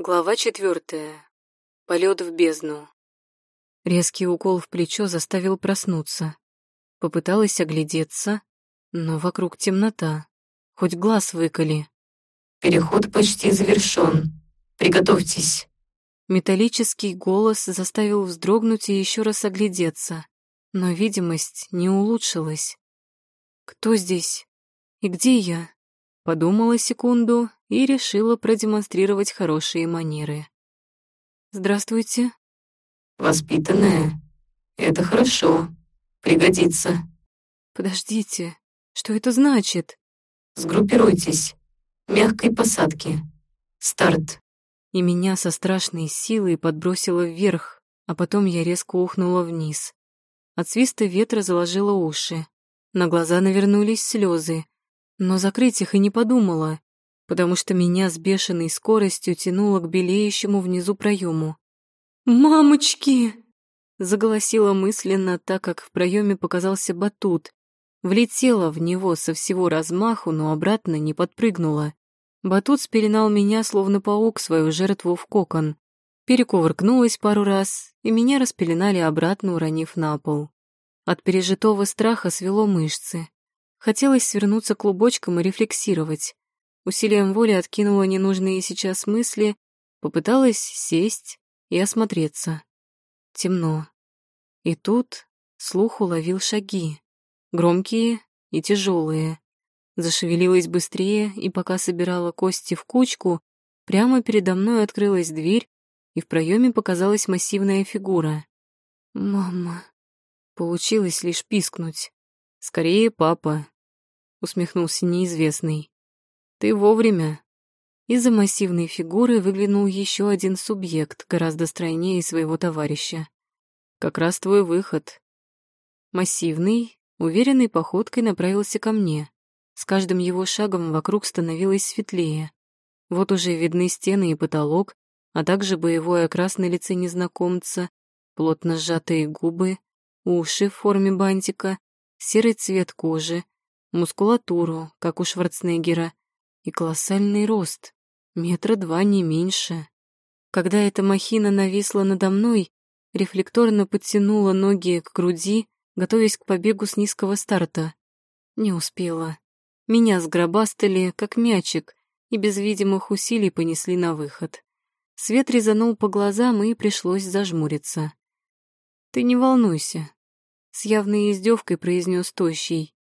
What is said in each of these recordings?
Глава четвертая. Полет в бездну. Резкий укол в плечо заставил проснуться. Попыталась оглядеться, но вокруг темнота. Хоть глаз выколи. «Переход почти завершён. Приготовьтесь». Металлический голос заставил вздрогнуть и еще раз оглядеться, но видимость не улучшилась. «Кто здесь? И где я?» Подумала секунду и решила продемонстрировать хорошие манеры. «Здравствуйте». «Воспитанная. Это хорошо. Пригодится». «Подождите, что это значит?» «Сгруппируйтесь. Мягкой посадки. Старт». И меня со страшной силой подбросило вверх, а потом я резко ухнула вниз. От свиста ветра заложило уши. На глаза навернулись слезы, но закрыть их и не подумала, потому что меня с бешеной скоростью тянуло к белеющему внизу проему. «Мамочки!» — заголосила мысленно, так как в проеме показался батут. Влетела в него со всего размаху, но обратно не подпрыгнула. Батут спеленал меня, словно паук, свою жертву в кокон. Перекувыркнулась пару раз, и меня распеленали обратно, уронив на пол. От пережитого страха свело мышцы. Хотелось свернуться клубочком и рефлексировать. Усилием воли откинула ненужные сейчас мысли, попыталась сесть и осмотреться. Темно. И тут слух уловил шаги. Громкие и тяжелые. Зашевелилась быстрее, и пока собирала кости в кучку, прямо передо мной открылась дверь, и в проеме показалась массивная фигура. «Мама...» Получилось лишь пискнуть. «Скорее, папа», — усмехнулся неизвестный. «Ты вовремя». Из-за массивной фигуры выглянул еще один субъект, гораздо стройнее своего товарища. «Как раз твой выход». Массивный, уверенной походкой направился ко мне. С каждым его шагом вокруг становилось светлее. Вот уже видны стены и потолок, а также боевой окрас на лице незнакомца, плотно сжатые губы, уши в форме бантика, серый цвет кожи, мускулатуру, как у Шварценеггера, и колоссальный рост, метра два не меньше. Когда эта махина нависла надо мной, рефлекторно подтянула ноги к груди, готовясь к побегу с низкого старта. Не успела. Меня сгробастали, как мячик, и без видимых усилий понесли на выход. Свет резанул по глазам, и пришлось зажмуриться. «Ты не волнуйся», с явной издевкой произнес тощий.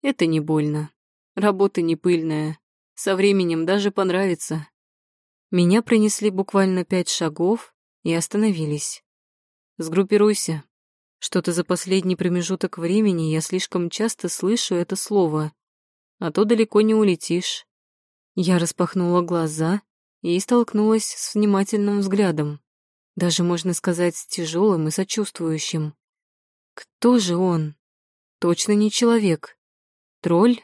Это не больно. Работа не пыльная. Со временем даже понравится. Меня пронесли буквально пять шагов и остановились. Сгруппируйся. Что-то за последний промежуток времени я слишком часто слышу это слово, а то далеко не улетишь. Я распахнула глаза и столкнулась с внимательным взглядом, даже, можно сказать, с тяжелым и сочувствующим. Кто же он? Точно не человек. Тролль?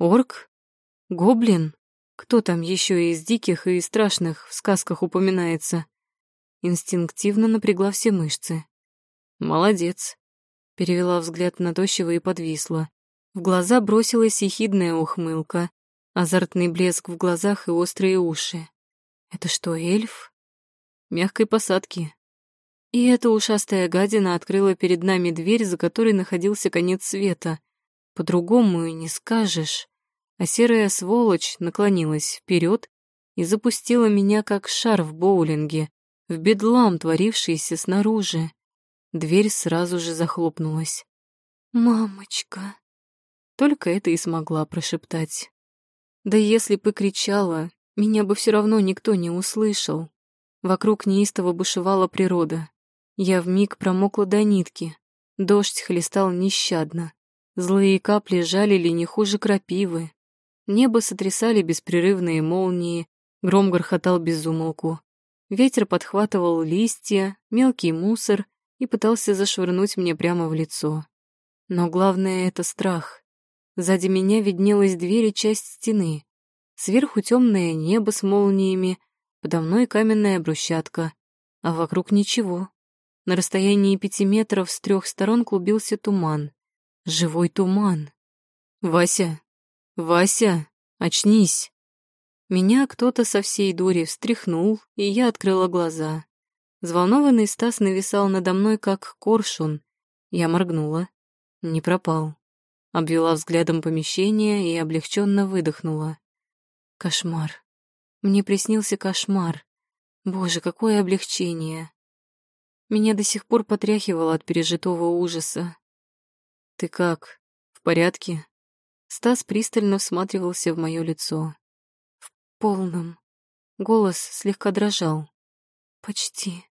Орк? Гоблин? Кто там еще из диких и страшных в сказках упоминается? Инстинктивно напрягла все мышцы. Молодец. Перевела взгляд на тощего и подвисла. В глаза бросилась ехидная ухмылка, азартный блеск в глазах и острые уши. Это что, эльф? Мягкой посадки, и эта ушастая гадина открыла перед нами дверь, за которой находился конец света. По-другому и не скажешь. А серая сволочь наклонилась вперед и запустила меня, как шар в боулинге, в бедлам, творившийся снаружи. Дверь сразу же захлопнулась. «Мамочка!» Только это и смогла прошептать. Да если бы кричала, меня бы все равно никто не услышал. Вокруг неистово бушевала природа. Я вмиг промокла до нитки. Дождь хлестал нещадно. Злые капли жалили не хуже крапивы. Небо сотрясали беспрерывные молнии, гром грохотал без умолку. Ветер подхватывал листья, мелкий мусор и пытался зашвырнуть мне прямо в лицо. Но главное — это страх. Сзади меня виднелась дверь и часть стены. Сверху темное небо с молниями, подо мной каменная брусчатка, а вокруг ничего. На расстоянии пяти метров с трех сторон клубился туман. Живой туман. «Вася! Вася! Очнись!» Меня кто-то со всей дури встряхнул, и я открыла глаза. Взволнованный Стас нависал надо мной, как коршун. Я моргнула. Не пропал. Обвела взглядом помещение и облегченно выдохнула. Кошмар. Мне приснился кошмар. Боже, какое облегчение. Меня до сих пор потряхивало от пережитого ужаса. «Ты как? В порядке?» Стас пристально всматривался в мое лицо. «В полном». Голос слегка дрожал. «Почти».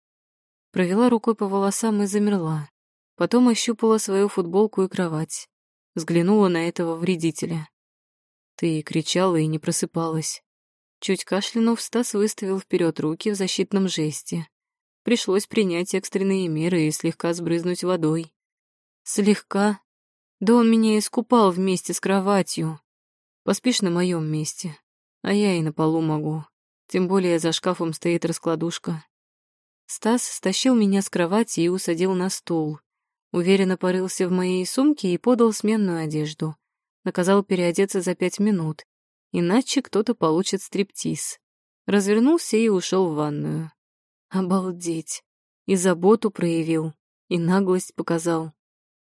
Провела рукой по волосам и замерла. Потом ощупала свою футболку и кровать. Взглянула на этого вредителя. Ты кричала и не просыпалась. Чуть кашлянув, Стас выставил вперед руки в защитном жесте. Пришлось принять экстренные меры и слегка сбрызнуть водой. Слегка? Да он меня искупал вместе с кроватью. Поспишь на моем месте, а я и на полу могу. Тем более за шкафом стоит раскладушка. Стас стащил меня с кровати и усадил на стул. Уверенно порылся в моей сумке и подал сменную одежду. Наказал переодеться за пять минут, иначе кто-то получит стриптиз. Развернулся и ушел в ванную. Обалдеть. И заботу проявил, и наглость показал.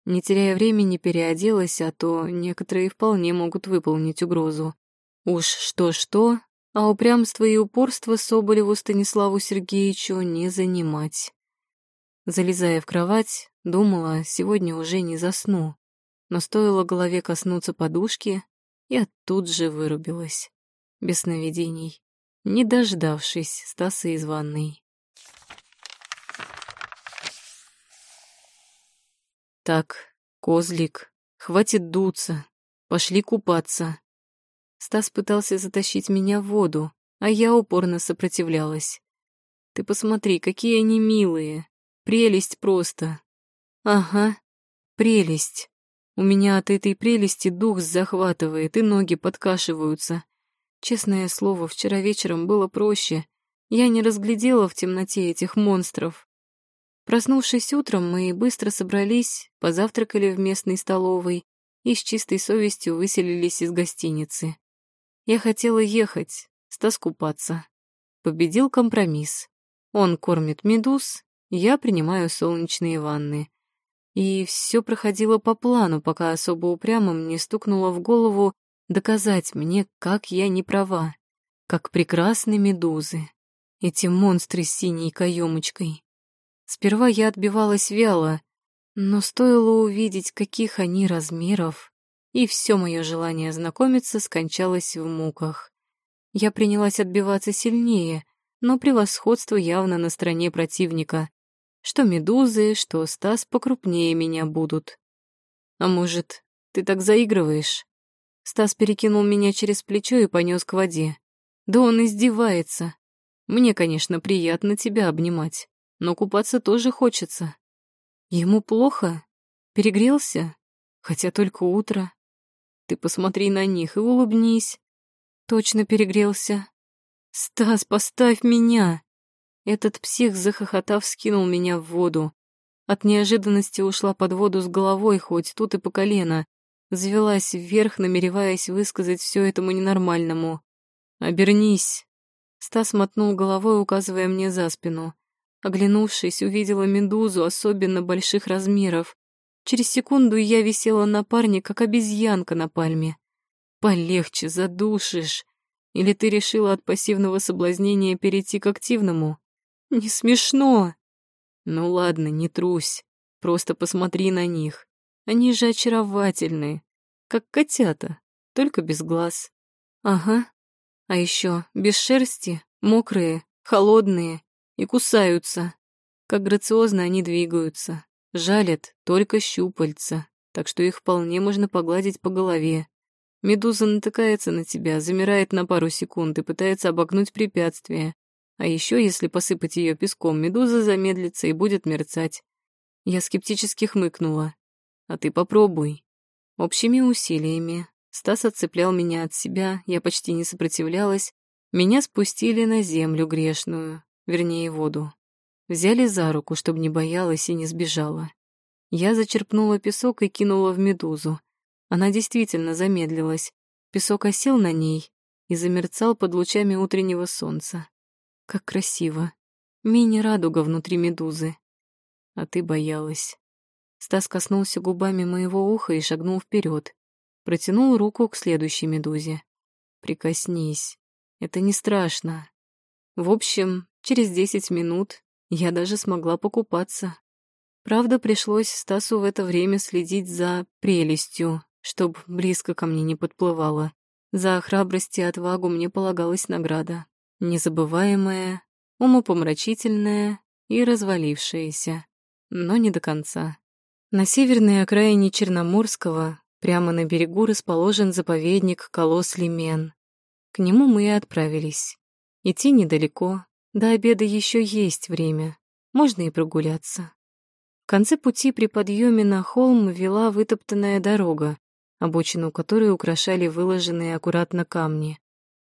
Не теряя времени, переоделась, а то некоторые вполне могут выполнить угрозу. Уж что-что, а упрямство и упорство Соболеву Станиславу Сергеевичу не занимать. Залезая в кровать, думала, сегодня уже не засну, но стоило голове коснуться подушки, я тут же вырубилась. Без сновидений, не дождавшись Стаса из ванной. Так, козлик, хватит дуться. Пошли купаться. Стас пытался затащить меня в воду, а я упорно сопротивлялась. Ты посмотри, какие они милые. Прелесть просто. Ага, прелесть. У меня от этой прелести дух захватывает, и ноги подкашиваются. Честное слово, вчера вечером было проще. Я не разглядела в темноте этих монстров. Проснувшись утром, мы быстро собрались, позавтракали в местной столовой и с чистой совестью выселились из гостиницы. Я хотела ехать, Стас купаться. Победил компромисс. Он кормит медуз, я принимаю солнечные ванны. И все проходило по плану, пока особо упрямым не стукнуло в голову доказать мне, как я не права, как прекрасны медузы, эти монстры с синей каемочкой. Сперва я отбивалась вяло, но стоило увидеть, каких они размеров, и все мое желание знакомиться скончалось в муках. Я принялась отбиваться сильнее, но превосходство явно на стороне противника. Что медузы, что Стас покрупнее меня будут. А может, ты так заигрываешь? Стас перекинул меня через плечо и понес к воде. Да он издевается. Мне, конечно, приятно тебя обнимать но купаться тоже хочется. Ему плохо? Перегрелся? Хотя только утро. Ты посмотри на них и улыбнись. Точно перегрелся. Стас, поставь меня! Этот псих, захохотав, скинул меня в воду. От неожиданности ушла под воду с головой, хоть тут и по колено. Завелась вверх, намереваясь высказать все этому ненормальному. «Обернись!» Стас мотнул головой, указывая мне за спину. Оглянувшись, увидела медузу особенно больших размеров. Через секунду я висела на парне, как обезьянка на пальме. Полегче, задушишь. Или ты решила от пассивного соблазнения перейти к активному? Не смешно. Ну ладно, не трусь. Просто посмотри на них. Они же очаровательные, как котята, только без глаз. Ага. А еще без шерсти, мокрые, холодные и кусаются. Как грациозно они двигаются. Жалят только щупальца, так что их вполне можно погладить по голове. Медуза натыкается на тебя, замирает на пару секунд и пытается обогнуть препятствие. А еще, если посыпать ее песком, медуза замедлится и будет мерцать. Я скептически хмыкнула. А ты попробуй. Общими усилиями. Стас отцеплял меня от себя, я почти не сопротивлялась. Меня спустили на землю грешную, вернее, воду. Взяли за руку, чтобы не боялась и не сбежала. Я зачерпнула песок и кинула в медузу. Она действительно замедлилась. Песок осел на ней, и замерцал под лучами утреннего солнца. Как красиво. Мини-радуга внутри медузы. А ты боялась. Стас коснулся губами моего уха и шагнул вперед. Протянул руку к следующей медузе. Прикоснись. Это не страшно. В общем, через десять минут я даже смогла покупаться. Правда, пришлось Стасу в это время следить за прелестью, чтоб близко ко мне не подплывала. За храбрость и отвагу мне полагалась награда. Незабываемая, умопомрачительная и развалившаяся. Но не до конца. На северной окраине Черноморского, прямо на берегу, расположен заповедник Колос-Лимен. К нему мы и отправились. Идти недалеко, до обеда еще есть время, можно и прогуляться. В конце пути при подъеме на холм вела вытоптанная дорога, обочину которой украшали выложенные аккуратно камни.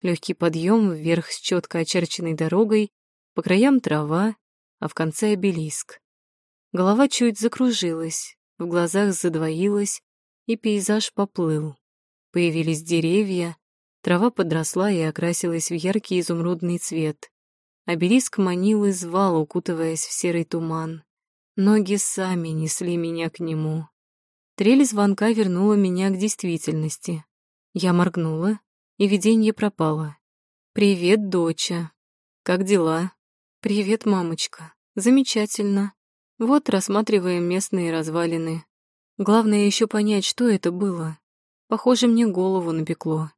Легкий подъем вверх с четко очерченной дорогой, по краям трава, а в конце обелиск. Голова чуть закружилась, в глазах задвоилась, и пейзаж поплыл. Появились деревья, трава подросла и окрасилась в яркий изумрудный цвет. Обелиск манил и звал, укутываясь в серый туман. Ноги сами несли меня к нему. Трель звонка вернула меня к действительности. Я моргнула, и видение пропало. «Привет, доча. Как дела?» «Привет, мамочка. Замечательно. Вот рассматриваем местные развалины. Главное еще понять, что это было. Похоже, мне голову напекло.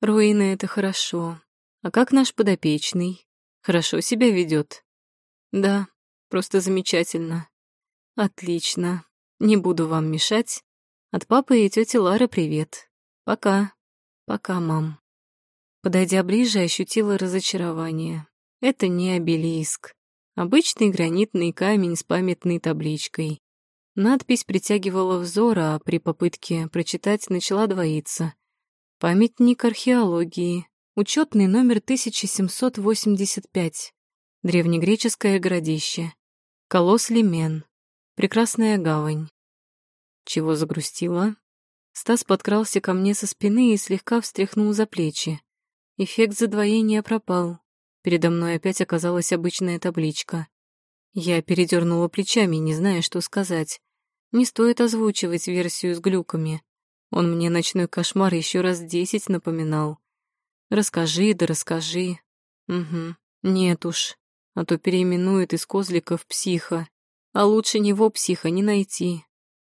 Руины — это хорошо. А как наш подопечный? Хорошо себя ведет. Да, просто замечательно. Отлично. Не буду вам мешать. От папы и тети Лары привет. Пока. Пока, мам. Подойдя ближе, ощутила разочарование. Это не обелиск. Обычный гранитный камень с памятной табличкой. Надпись притягивала взор, а при попытке прочитать начала двоиться. Памятник археологии. Учетный номер 1785. Древнегреческое городище. Колосс Лимен. Прекрасная гавань. Чего загрустила? Стас подкрался ко мне со спины и слегка встряхнул за плечи. Эффект задвоения пропал. Передо мной опять оказалась обычная табличка. Я передернула плечами, не зная, что сказать. Не стоит озвучивать версию с глюками. Он мне ночной кошмар еще раз десять напоминал. Расскажи, да расскажи. Угу. Нет уж. А то переименует из козлика в психа. А лучше него психа не найти.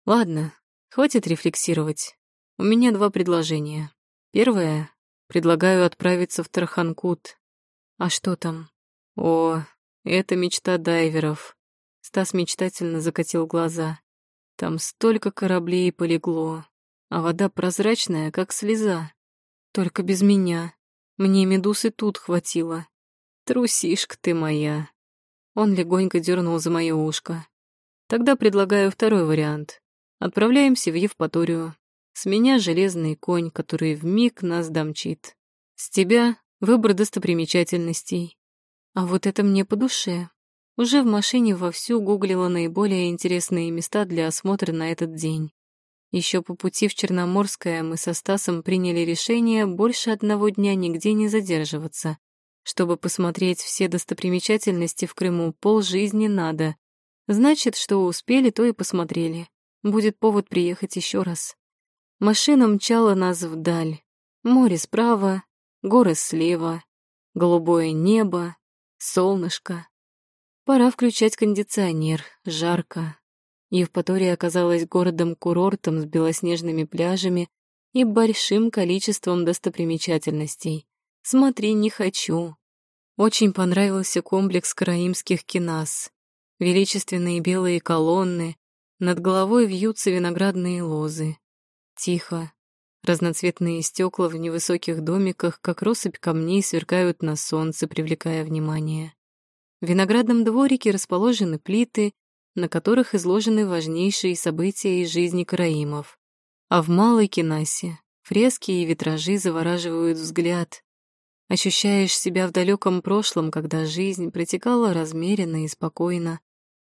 Ладно, хватит рефлексировать. У меня два предложения. Первое. Предлагаю отправиться в Тарханкут. А что там? О, это мечта дайверов. Стас мечтательно закатил глаза. Там столько кораблей полегло, а вода прозрачная, как слеза. Только без меня. Мне медуз тут хватило. Трусишка ты моя. Он легонько дернул за мое ушко. Тогда предлагаю второй вариант. Отправляемся в Евпаторию. С меня железный конь, который в миг нас домчит. С тебя выбор достопримечательностей. А вот это мне по душе. Уже в машине вовсю гуглила наиболее интересные места для осмотра на этот день. Еще по пути в Черноморское мы со Стасом приняли решение больше одного дня нигде не задерживаться. Чтобы посмотреть все достопримечательности в Крыму, полжизни надо. Значит, что успели, то и посмотрели. Будет повод приехать еще раз. Машина мчала нас вдаль. Море справа, горы слева, голубое небо, солнышко. Пора включать кондиционер, жарко, Евпатория оказалась городом-курортом с белоснежными пляжами и большим количеством достопримечательностей. Смотри, не хочу. Очень понравился комплекс караимских кинас. Величественные белые колонны, над головой вьются виноградные лозы. Тихо. Разноцветные стекла в невысоких домиках, как россыпь камней, сверкают на солнце, привлекая внимание. В виноградном дворике расположены плиты, на которых изложены важнейшие события из жизни караимов. А в Малой Кинасе фрески и витражи завораживают взгляд. Ощущаешь себя в далеком прошлом, когда жизнь протекала размеренно и спокойно,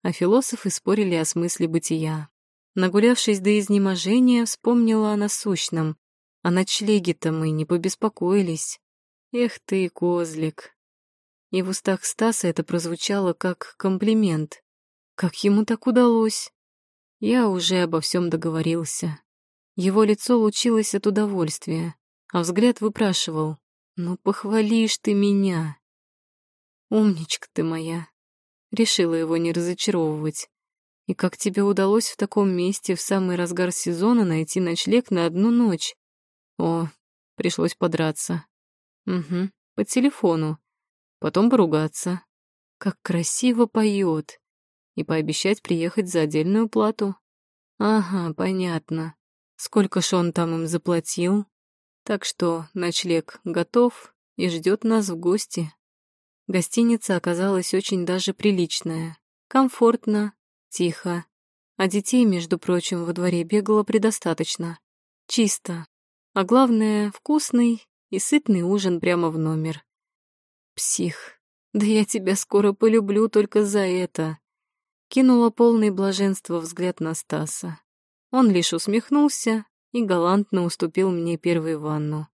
а философы спорили о смысле бытия. Нагулявшись до изнеможения, вспомнила о насущном. О ночлеге-то мы не побеспокоились. Эх ты, козлик. И в устах Стаса это прозвучало как комплимент. Как ему так удалось? Я уже обо всем договорился. Его лицо лучилось от удовольствия, а взгляд выпрашивал. «Ну, похвалишь ты меня!» «Умничка ты моя!» Решила его не разочаровывать. «И как тебе удалось в таком месте в самый разгар сезона найти ночлег на одну ночь?» «О, пришлось подраться». «Угу, по телефону. Потом поругаться. Как красиво поет. И пообещать приехать за отдельную плату. Ага, понятно. Сколько ж он там им заплатил? Так что ночлег готов и ждет нас в гости. Гостиница оказалась очень даже приличная. Комфортно, тихо. А детей, между прочим, во дворе бегало предостаточно. Чисто. А главное, вкусный и сытный ужин прямо в номер. Псих. Да я тебя скоро полюблю только за это. Кинула полный блаженства взгляд на Стаса. Он лишь усмехнулся и галантно уступил мне первую ванну.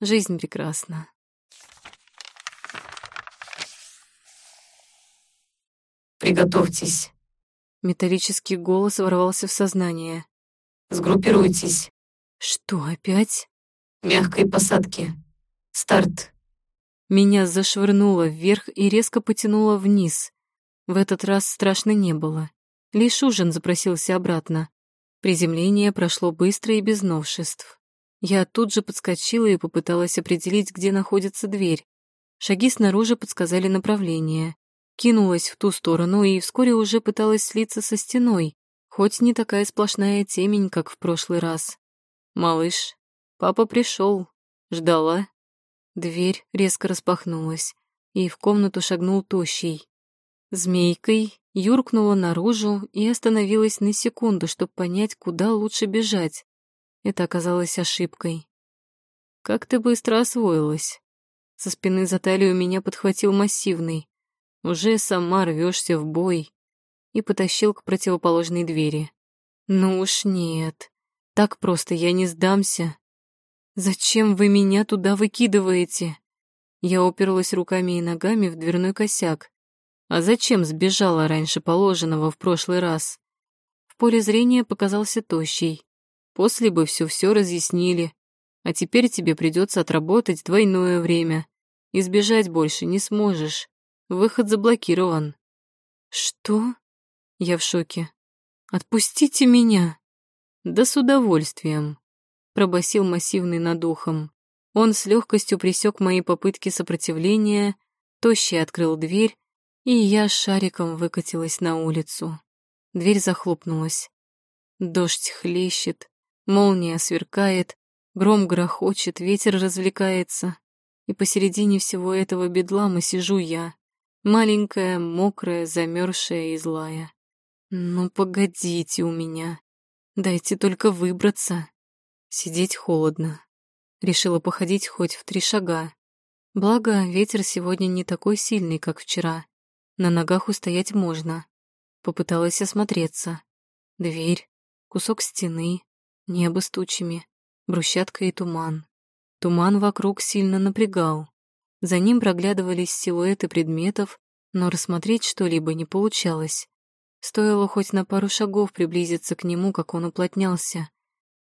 Жизнь прекрасна. Приготовьтесь. Металлический голос ворвался в сознание. Сгруппируйтесь. Что опять? Мягкой посадки. Старт. Меня зашвырнуло вверх и резко потянуло вниз. В этот раз страшно не было. Лишь ужин запросился обратно. Приземление прошло быстро и без новшеств. Я тут же подскочила и попыталась определить, где находится дверь. Шаги снаружи подсказали направление. Кинулась в ту сторону и вскоре уже пыталась слиться со стеной, хоть не такая сплошная темень, как в прошлый раз. «Малыш, папа пришел. Ждала?» Дверь резко распахнулась, и в комнату шагнул тощий. Змейкой юркнула наружу и остановилась на секунду, чтобы понять, куда лучше бежать. Это оказалось ошибкой. «Как ты быстро освоилась?» Со спины за талию меня подхватил массивный. «Уже сама рвешься в бой» и потащил к противоположной двери. «Ну уж нет, так просто я не сдамся. Зачем вы меня туда выкидываете?» Я уперлась руками и ногами в дверной косяк. А зачем сбежала раньше положенного в прошлый раз? В поле зрения показался тощий. После бы все-все разъяснили. А теперь тебе придется отработать двойное время. Избежать больше не сможешь. Выход заблокирован. Что? Я в шоке. Отпустите меня. Да с удовольствием. Пробасил массивный над ухом. Он с легкостью пресек мои попытки сопротивления, тощий открыл дверь и я шариком выкатилась на улицу. Дверь захлопнулась. Дождь хлещет, молния сверкает, гром грохочет, ветер развлекается. И посередине всего этого бедлама сижу я, маленькая, мокрая, замерзшая и злая. Ну, погодите у меня. Дайте только выбраться. Сидеть холодно. Решила походить хоть в три шага. Благо, ветер сегодня не такой сильный, как вчера. На ногах устоять можно. Попыталась осмотреться. Дверь, кусок стены, небо с тучами, брусчатка и туман. Туман вокруг сильно напрягал. За ним проглядывались силуэты предметов, но рассмотреть что-либо не получалось. Стоило хоть на пару шагов приблизиться к нему, как он уплотнялся.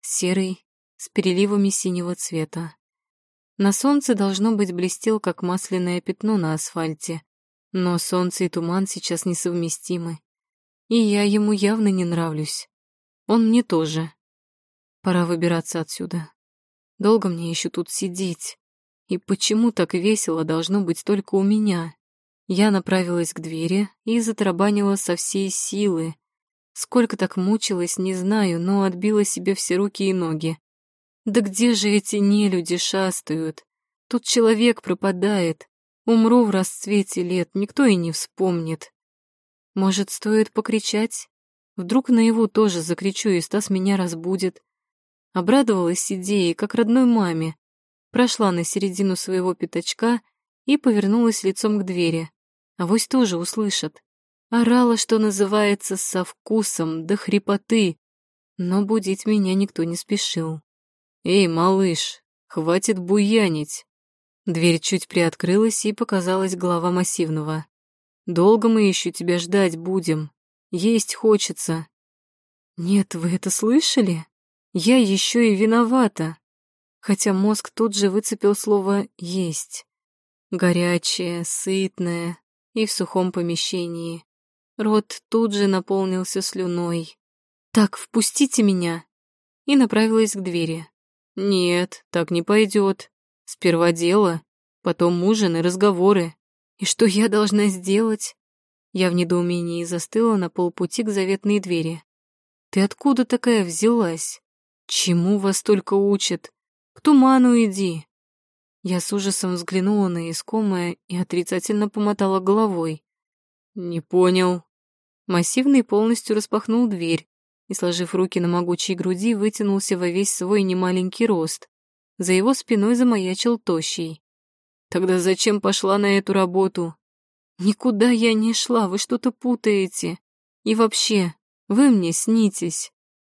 Серый, с переливами синего цвета. На солнце должно быть блестел, как масляное пятно на асфальте, но солнце и туман сейчас несовместимы. И я ему явно не нравлюсь. Он мне тоже. Пора выбираться отсюда. Долго мне еще тут сидеть. И почему так весело должно быть только у меня? Я направилась к двери и затарабанила со всей силы. Сколько так мучилась, не знаю, но отбила себе все руки и ноги. Да где же эти нелюди шастают? Тут человек пропадает, Умру в расцвете лет, никто и не вспомнит. Может, стоит покричать? Вдруг наяву тоже закричу, и Стас меня разбудит. Обрадовалась идее, как родной маме. Прошла на середину своего пятачка и повернулась лицом к двери. Авось тоже услышат. Орала, что называется, со вкусом, до хрипоты. Но будить меня никто не спешил. «Эй, малыш, хватит буянить!» Дверь чуть приоткрылась, и показалась голова массивного. «Долго мы еще тебя ждать будем? Есть хочется». «Нет, вы это слышали? Я еще и виновата». Хотя мозг тут же выцепил слово «есть». Горячее, сытное и в сухом помещении. Рот тут же наполнился слюной. «Так, впустите меня!» И направилась к двери. «Нет, так не пойдет. Сперва дело, потом ужин и разговоры. И что я должна сделать?» Я в недоумении застыла на полпути к заветной двери. «Ты откуда такая взялась? Чему вас только учат? К туману иди!» Я с ужасом взглянула на искомое и отрицательно помотала головой. «Не понял». Массивный полностью распахнул дверь и, сложив руки на могучей груди, вытянулся во весь свой немаленький рост. За его спиной замаячил тощий. «Тогда зачем пошла на эту работу?» «Никуда я не шла, вы что-то путаете. И вообще, вы мне снитесь.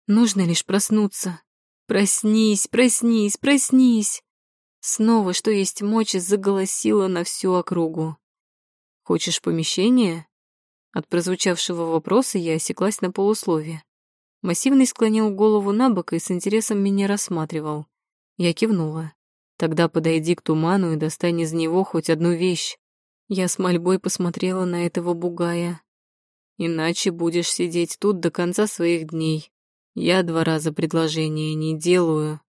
Нужно лишь проснуться. Проснись, проснись, проснись!» Снова, что есть мочи, заголосила на всю округу. «Хочешь помещение?» От прозвучавшего вопроса я осеклась на полусловие. Массивный склонил голову на бок и с интересом меня рассматривал. Я кивнула. «Тогда подойди к туману и достань из него хоть одну вещь». Я с мольбой посмотрела на этого бугая. «Иначе будешь сидеть тут до конца своих дней. Я два раза предложение не делаю».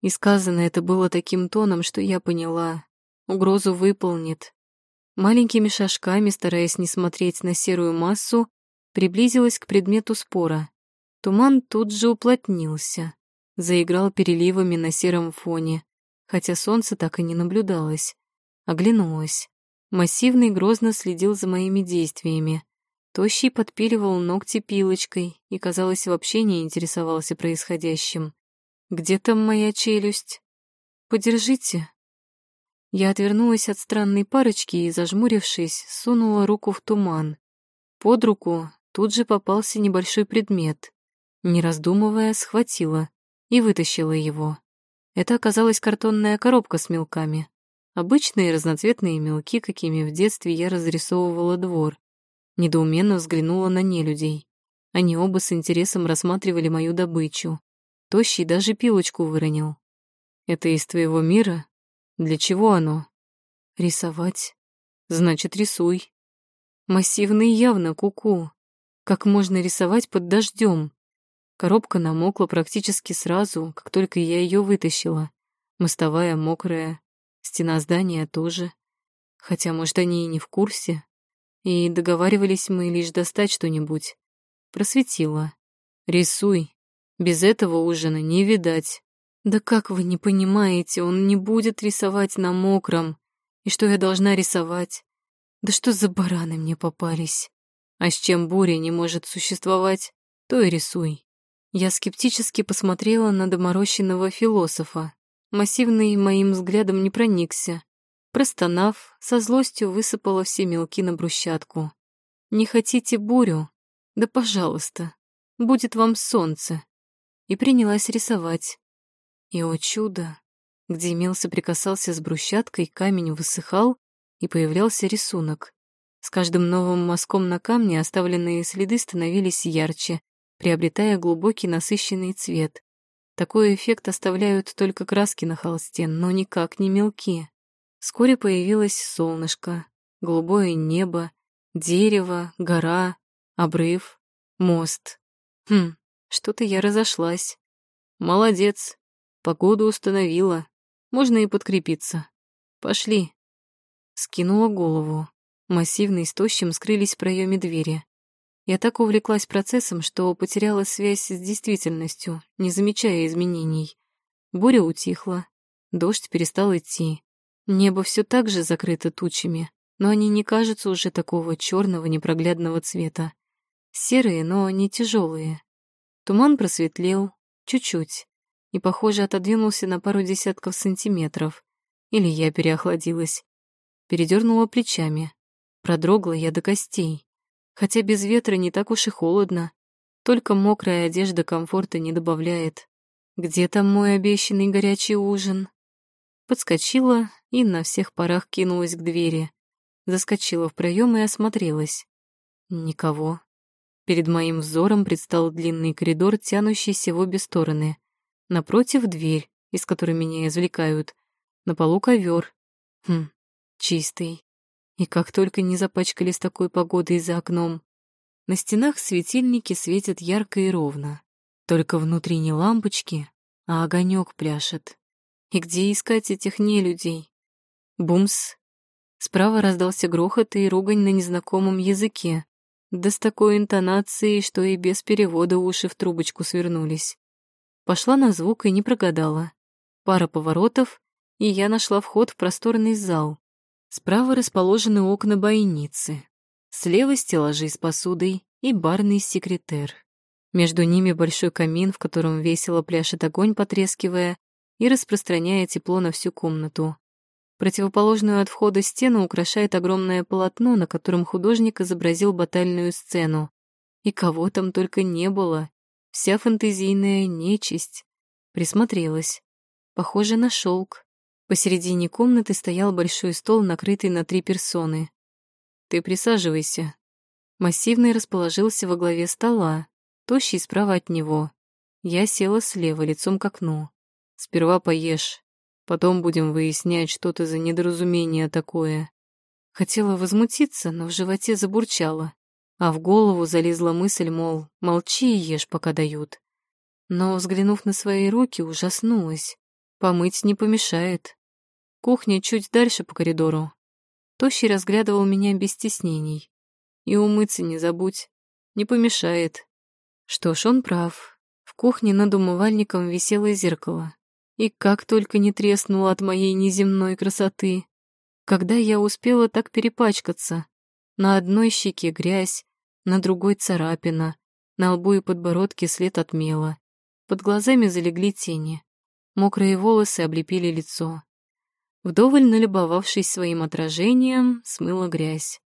И сказано это было таким тоном, что я поняла. Угрозу выполнит. Маленькими шажками, стараясь не смотреть на серую массу, приблизилась к предмету спора. Туман тут же уплотнился, заиграл переливами на сером фоне, хотя солнце так и не наблюдалось. Оглянулась. Массивный грозно следил за моими действиями. Тощий подпиливал ногти пилочкой и, казалось, вообще не интересовался происходящим. Где там моя челюсть? Подержите. Я отвернулась от странной парочки и, зажмурившись, сунула руку в туман. Под руку тут же попался небольшой предмет. Не раздумывая, схватила и вытащила его. Это оказалась картонная коробка с мелками. Обычные разноцветные мелки, какими в детстве я разрисовывала двор. Недоуменно взглянула на нелюдей. Они оба с интересом рассматривали мою добычу. Тощий даже пилочку выронил. Это из твоего мира? Для чего оно? Рисовать. Значит, рисуй. Массивный явно куку. -ку. Как можно рисовать под дождем? Коробка намокла практически сразу, как только я ее вытащила. Мостовая мокрая, стена здания тоже. Хотя, может, они и не в курсе. И договаривались мы лишь достать что-нибудь. Просветила. Рисуй. Без этого ужина не видать. Да как вы не понимаете, он не будет рисовать на мокром. И что я должна рисовать? Да что за бараны мне попались? А с чем буря не может существовать, то и рисуй. Я скептически посмотрела на доморощенного философа. Массивный моим взглядом не проникся. Простонав, со злостью высыпала все мелки на брусчатку. «Не хотите бурю? Да пожалуйста, будет вам солнце и принялась рисовать. И, о чудо, где Мел соприкасался с брусчаткой, камень высыхал, и появлялся рисунок. С каждым новым мазком на камне оставленные следы становились ярче, приобретая глубокий насыщенный цвет. Такой эффект оставляют только краски на холсте, но никак не мелки. Вскоре появилось солнышко, голубое небо, дерево, гора, обрыв, мост. Хм, что-то я разошлась. Молодец. Погоду установила. Можно и подкрепиться. Пошли. Скинула голову. Массивный с тощим скрылись в проеме двери. Я так увлеклась процессом, что потеряла связь с действительностью, не замечая изменений. Буря утихла. Дождь перестал идти. Небо все так же закрыто тучами, но они не кажутся уже такого черного непроглядного цвета. Серые, но не тяжелые. Туман просветлел, чуть-чуть, и, похоже, отодвинулся на пару десятков сантиметров. Или я переохладилась. Передернула плечами. Продрогла я до костей. Хотя без ветра не так уж и холодно. Только мокрая одежда комфорта не добавляет. Где там мой обещанный горячий ужин? Подскочила и на всех парах кинулась к двери. Заскочила в проем и осмотрелась. Никого. Перед моим взором предстал длинный коридор, тянущийся в обе стороны. Напротив — дверь, из которой меня извлекают. На полу ковер. Хм, чистый. И как только не запачкали с такой погодой за окном. На стенах светильники светят ярко и ровно. Только внутри не лампочки, а огонек пляшет. И где искать этих нелюдей? Бумс. Справа раздался грохот и ругань на незнакомом языке. Да с такой интонацией, что и без перевода уши в трубочку свернулись. Пошла на звук и не прогадала. Пара поворотов, и я нашла вход в просторный зал. Справа расположены окна бойницы. Слева стеллажи с посудой и барный секретер. Между ними большой камин, в котором весело пляшет огонь, потрескивая и распространяя тепло на всю комнату. Противоположную от входа стену украшает огромное полотно, на котором художник изобразил батальную сцену. И кого там только не было. Вся фантазийная нечисть. Присмотрелась. Похоже на шелк. Посередине комнаты стоял большой стол, накрытый на три персоны. «Ты присаживайся». Массивный расположился во главе стола, тощий справа от него. Я села слева, лицом к окну. «Сперва поешь, потом будем выяснять, что это за недоразумение такое». Хотела возмутиться, но в животе забурчало, а в голову залезла мысль, мол, молчи и ешь, пока дают. Но, взглянув на свои руки, ужаснулась. Помыть не помешает. Кухня чуть дальше по коридору. Тощий разглядывал меня без стеснений. И умыться не забудь, не помешает. Что ж, он прав. В кухне над умывальником висело зеркало. И как только не треснуло от моей неземной красоты. Когда я успела так перепачкаться? На одной щеке грязь, на другой царапина, на лбу и подбородке след от мела. Под глазами залегли тени. Мокрые волосы облепили лицо. Вдоволь налюбовавшись своим отражением, смыла грязь.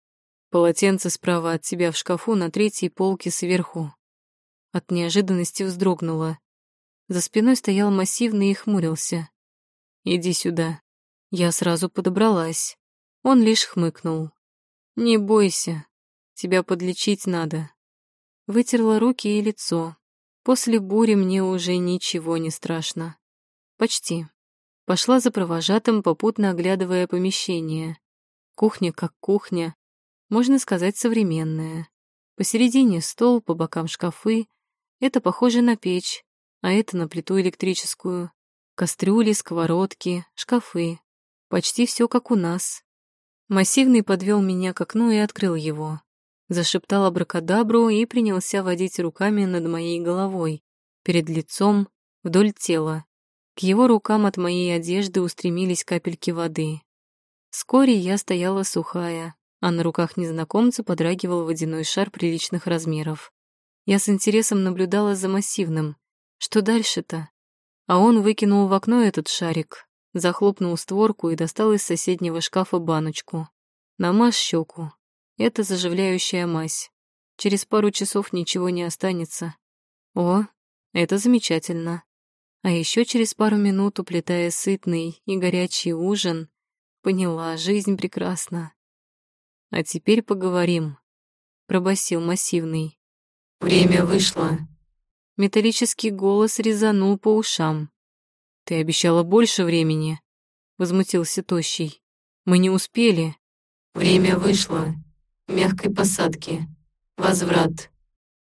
Полотенце справа от тебя в шкафу на третьей полке сверху. От неожиданности вздрогнула. За спиной стоял массивный и хмурился. «Иди сюда». Я сразу подобралась. Он лишь хмыкнул. «Не бойся, тебя подлечить надо». Вытерла руки и лицо. После бури мне уже ничего не страшно. Почти. Пошла за провожатым, попутно оглядывая помещение. Кухня как кухня, можно сказать, современная. Посередине стол, по бокам шкафы. Это похоже на печь, а это на плиту электрическую. Кастрюли, сковородки, шкафы. Почти все как у нас. Массивный подвел меня к окну и открыл его. Зашептал абракадабру и принялся водить руками над моей головой, перед лицом, вдоль тела. К его рукам от моей одежды устремились капельки воды. Вскоре я стояла сухая, а на руках незнакомца подрагивал водяной шар приличных размеров. Я с интересом наблюдала за массивным. Что дальше-то? А он выкинул в окно этот шарик, захлопнул створку и достал из соседнего шкафа баночку. Намажь щеку. Это заживляющая мазь. Через пару часов ничего не останется. О, это замечательно. А еще через пару минут, уплетая сытный и горячий ужин, поняла, жизнь прекрасна. А теперь поговорим, пробасил массивный. Время вышло. Металлический голос резанул по ушам. Ты обещала больше времени, возмутился тощий. Мы не успели. Время вышло. Мягкой посадки. Возврат.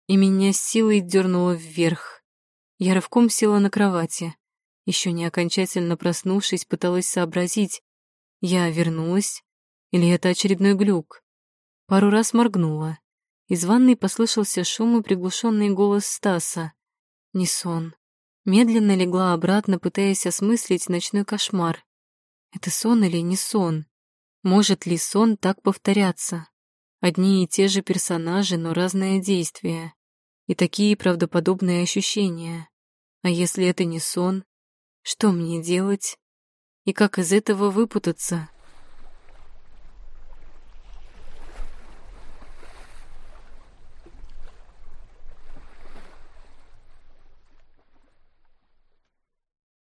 И меня силой дернуло вверх. Я рывком села на кровати. Еще не окончательно проснувшись, пыталась сообразить, я вернулась или это очередной глюк. Пару раз моргнула. Из ванной послышался шум и приглушенный голос Стаса. Не сон. Медленно легла обратно, пытаясь осмыслить ночной кошмар. Это сон или не сон? Может ли сон так повторяться? Одни и те же персонажи, но разное действие. И такие правдоподобные ощущения. А если это не сон, что мне делать? И как из этого выпутаться?